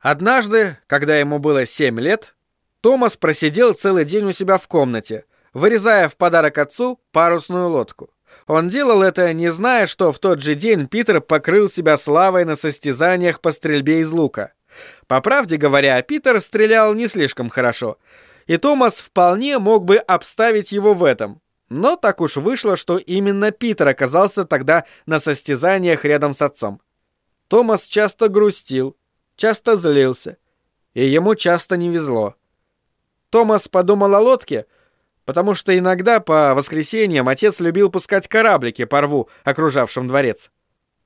Однажды, когда ему было 7 лет, Томас просидел целый день у себя в комнате, вырезая в подарок отцу парусную лодку. Он делал это, не зная, что в тот же день Питер покрыл себя славой на состязаниях по стрельбе из лука. По правде говоря, Питер стрелял не слишком хорошо, и Томас вполне мог бы обставить его в этом. Но так уж вышло, что именно Питер оказался тогда на состязаниях рядом с отцом. Томас часто грустил, часто злился, и ему часто не везло. Томас подумал о лодке, потому что иногда по воскресеньям отец любил пускать кораблики по рву, окружавшим дворец.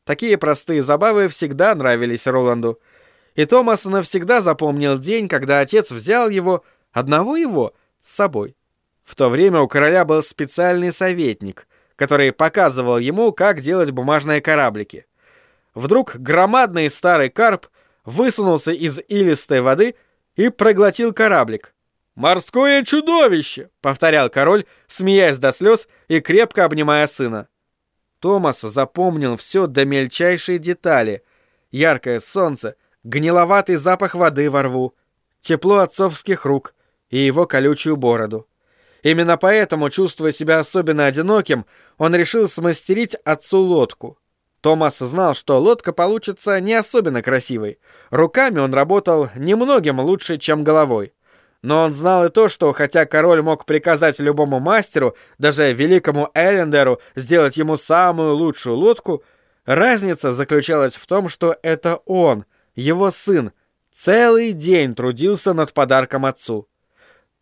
Такие простые забавы всегда нравились Роланду, и Томас навсегда запомнил день, когда отец взял его, одного его, с собой. В то время у короля был специальный советник, который показывал ему, как делать бумажные кораблики. Вдруг громадный старый карп высунулся из илистой воды и проглотил кораблик. «Морское чудовище!» — повторял король, смеясь до слез и крепко обнимая сына. Томас запомнил все до мельчайшей детали. Яркое солнце, гниловатый запах воды во рву, тепло отцовских рук и его колючую бороду. Именно поэтому, чувствуя себя особенно одиноким, он решил смастерить отцу лодку. Томас знал, что лодка получится не особенно красивой. Руками он работал немногим лучше, чем головой. Но он знал и то, что хотя король мог приказать любому мастеру, даже великому Эллендеру, сделать ему самую лучшую лодку, разница заключалась в том, что это он, его сын, целый день трудился над подарком отцу.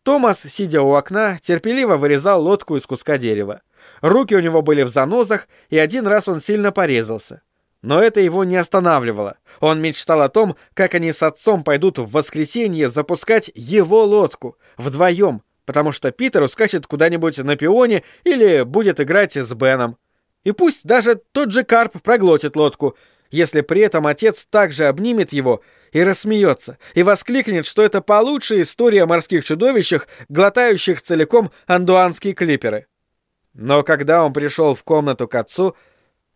Томас, сидя у окна, терпеливо вырезал лодку из куска дерева. Руки у него были в занозах, и один раз он сильно порезался. Но это его не останавливало. Он мечтал о том, как они с отцом пойдут в воскресенье запускать его лодку, вдвоем, потому что Питер ускачет куда-нибудь на пионе или будет играть с Беном. И пусть даже тот же Карп проглотит лодку, если при этом отец также обнимет его и рассмеется, и воскликнет, что это получшая история о морских чудовищах, глотающих целиком андуанские клиперы. Но когда он пришел в комнату к отцу,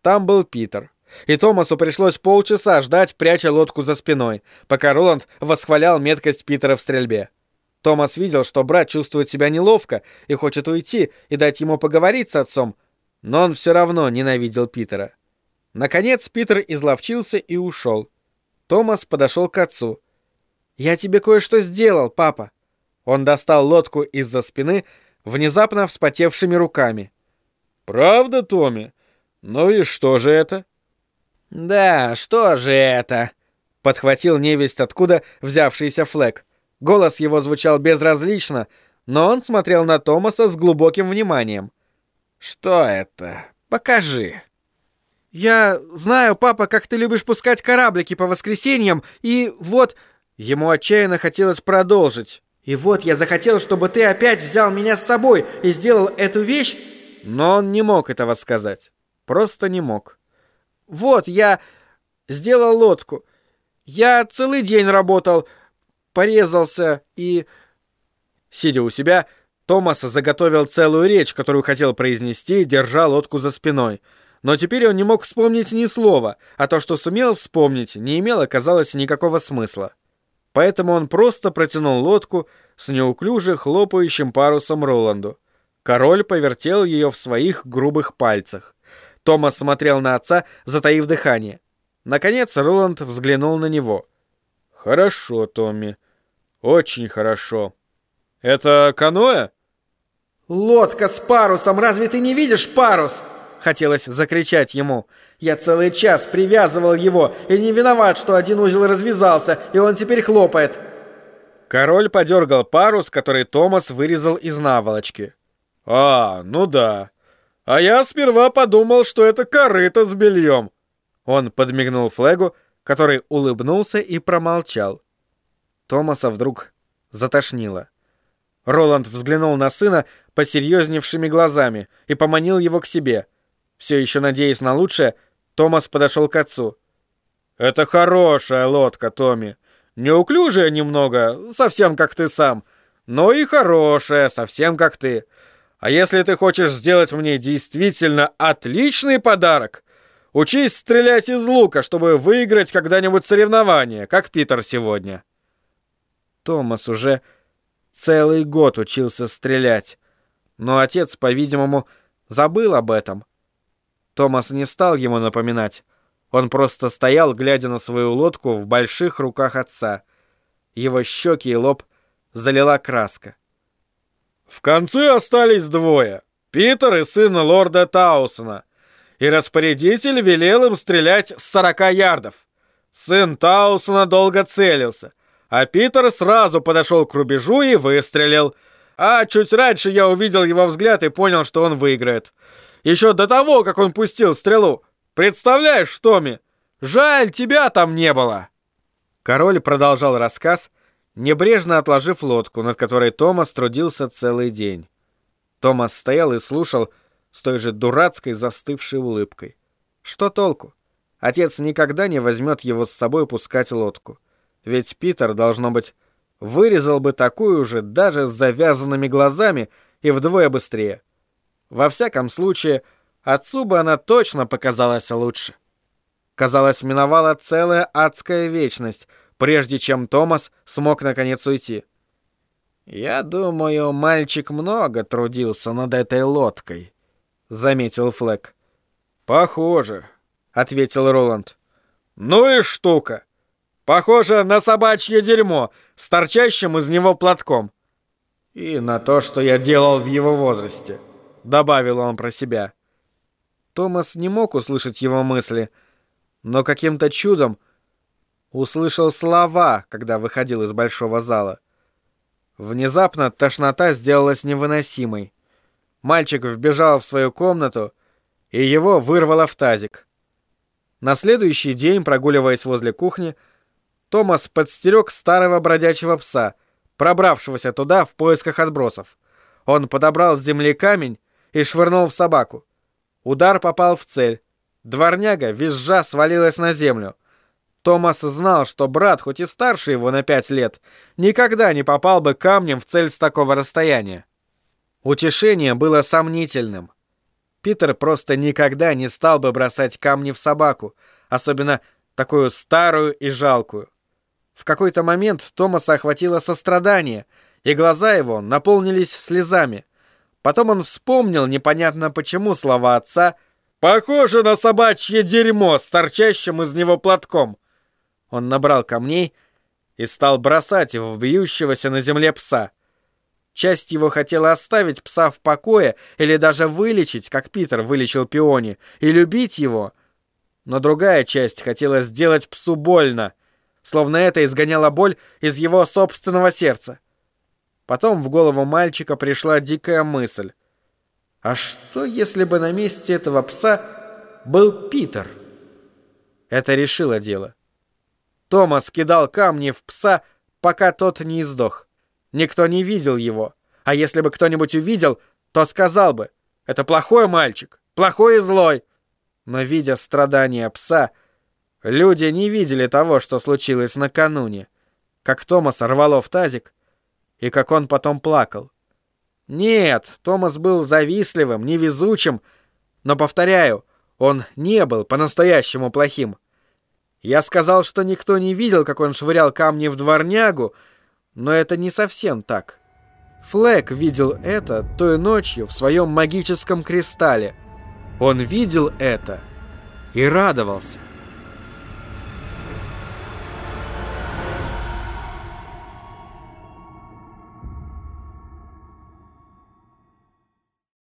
там был Питер. И Томасу пришлось полчаса ждать, пряча лодку за спиной, пока Роланд восхвалял меткость Питера в стрельбе. Томас видел, что брат чувствует себя неловко и хочет уйти и дать ему поговорить с отцом, но он все равно ненавидел Питера. Наконец Питер изловчился и ушел. Томас подошел к отцу. «Я тебе кое-что сделал, папа». Он достал лодку из-за спины, внезапно вспотевшими руками. «Правда, Томми? Ну и что же это?» «Да, что же это?» — подхватил невесть откуда взявшийся Флэк. Голос его звучал безразлично, но он смотрел на Томаса с глубоким вниманием. «Что это? Покажи». «Я знаю, папа, как ты любишь пускать кораблики по воскресеньям, и вот...» Ему отчаянно хотелось продолжить. «И вот я захотел, чтобы ты опять взял меня с собой и сделал эту вещь...» Но он не мог этого сказать. Просто не мог. «Вот, я сделал лодку. Я целый день работал, порезался и...» Сидя у себя, Томас заготовил целую речь, которую хотел произнести, держа лодку за спиной — но теперь он не мог вспомнить ни слова, а то, что сумел вспомнить, не имело, казалось, никакого смысла. Поэтому он просто протянул лодку с неуклюже хлопающим парусом Роланду. Король повертел ее в своих грубых пальцах. Томас смотрел на отца, затаив дыхание. Наконец Роланд взглянул на него. «Хорошо, Томми. Очень хорошо. Это каноэ?» «Лодка с парусом! Разве ты не видишь парус?» Хотелось закричать ему. Я целый час привязывал его, и не виноват, что один узел развязался, и он теперь хлопает. Король подергал парус, который Томас вырезал из наволочки. «А, ну да. А я сперва подумал, что это корыто с бельем». Он подмигнул Флегу, который улыбнулся и промолчал. Томаса вдруг затошнило. Роланд взглянул на сына посерьезневшими глазами и поманил его к себе — все еще надеясь на лучшее, Томас подошел к отцу. «Это хорошая лодка, Томми. Неуклюжая немного, совсем как ты сам, но и хорошая, совсем как ты. А если ты хочешь сделать мне действительно отличный подарок, Учись стрелять из лука, чтобы выиграть когда-нибудь соревнование, как Питер сегодня. Томас уже целый год учился стрелять, но отец, по-видимому, забыл об этом. Томас не стал ему напоминать. Он просто стоял, глядя на свою лодку в больших руках отца. Его щеки и лоб залила краска. В конце остались двое. Питер и сын лорда Таусона. И распорядитель велел им стрелять с 40 ярдов. Сын Таусона долго целился, а Питер сразу подошел к рубежу и выстрелил. А чуть раньше я увидел его взгляд и понял, что он выиграет. Еще до того, как он пустил стрелу. Представляешь, Томми? Жаль, тебя там не было. Король продолжал рассказ, небрежно отложив лодку, над которой Томас трудился целый день. Томас стоял и слушал с той же дурацкой застывшей улыбкой. Что толку? Отец никогда не возьмет его с собой пускать лодку. Ведь Питер, должно быть, вырезал бы такую же даже с завязанными глазами и вдвое быстрее. Во всяком случае, отцу бы она точно показалась лучше. Казалось, миновала целая адская вечность — прежде чем Томас смог наконец уйти. «Я думаю, мальчик много трудился над этой лодкой», — заметил Флэк. «Похоже», — ответил Роланд. «Ну и штука. Похоже на собачье дерьмо с торчащим из него платком». «И на то, что я делал в его возрасте», — добавил он про себя. Томас не мог услышать его мысли, но каким-то чудом услышал слова, когда выходил из большого зала. Внезапно тошнота сделалась невыносимой. Мальчик вбежал в свою комнату, и его вырвало в тазик. На следующий день, прогуливаясь возле кухни, Томас подстерег старого бродячего пса, пробравшегося туда в поисках отбросов. Он подобрал с земли камень и швырнул в собаку. Удар попал в цель. Дворняга, визжа, свалилась на землю — Томас знал, что брат, хоть и старше его на пять лет, никогда не попал бы камнем в цель с такого расстояния. Утешение было сомнительным. Питер просто никогда не стал бы бросать камни в собаку, особенно такую старую и жалкую. В какой-то момент Томаса охватило сострадание, и глаза его наполнились слезами. Потом он вспомнил непонятно почему слова отца «Похоже на собачье дерьмо с торчащим из него платком», он набрал камней и стал бросать в бьющегося на земле пса. Часть его хотела оставить пса в покое или даже вылечить, как Питер вылечил Пиони, и любить его. Но другая часть хотела сделать псу больно, словно это изгоняло боль из его собственного сердца. Потом в голову мальчика пришла дикая мысль. А что, если бы на месте этого пса был Питер? Это решило дело. Томас кидал камни в пса, пока тот не издох. Никто не видел его. А если бы кто-нибудь увидел, то сказал бы, это плохой мальчик, плохой и злой. Но видя страдания пса, люди не видели того, что случилось накануне. Как Томас рвало в тазик, и как он потом плакал. Нет, Томас был завистливым, невезучим, но, повторяю, он не был по-настоящему плохим. Я сказал, что никто не видел, как он швырял камни в дворнягу, но это не совсем так. Флэк видел это той ночью в своем магическом кристалле. Он видел это и радовался.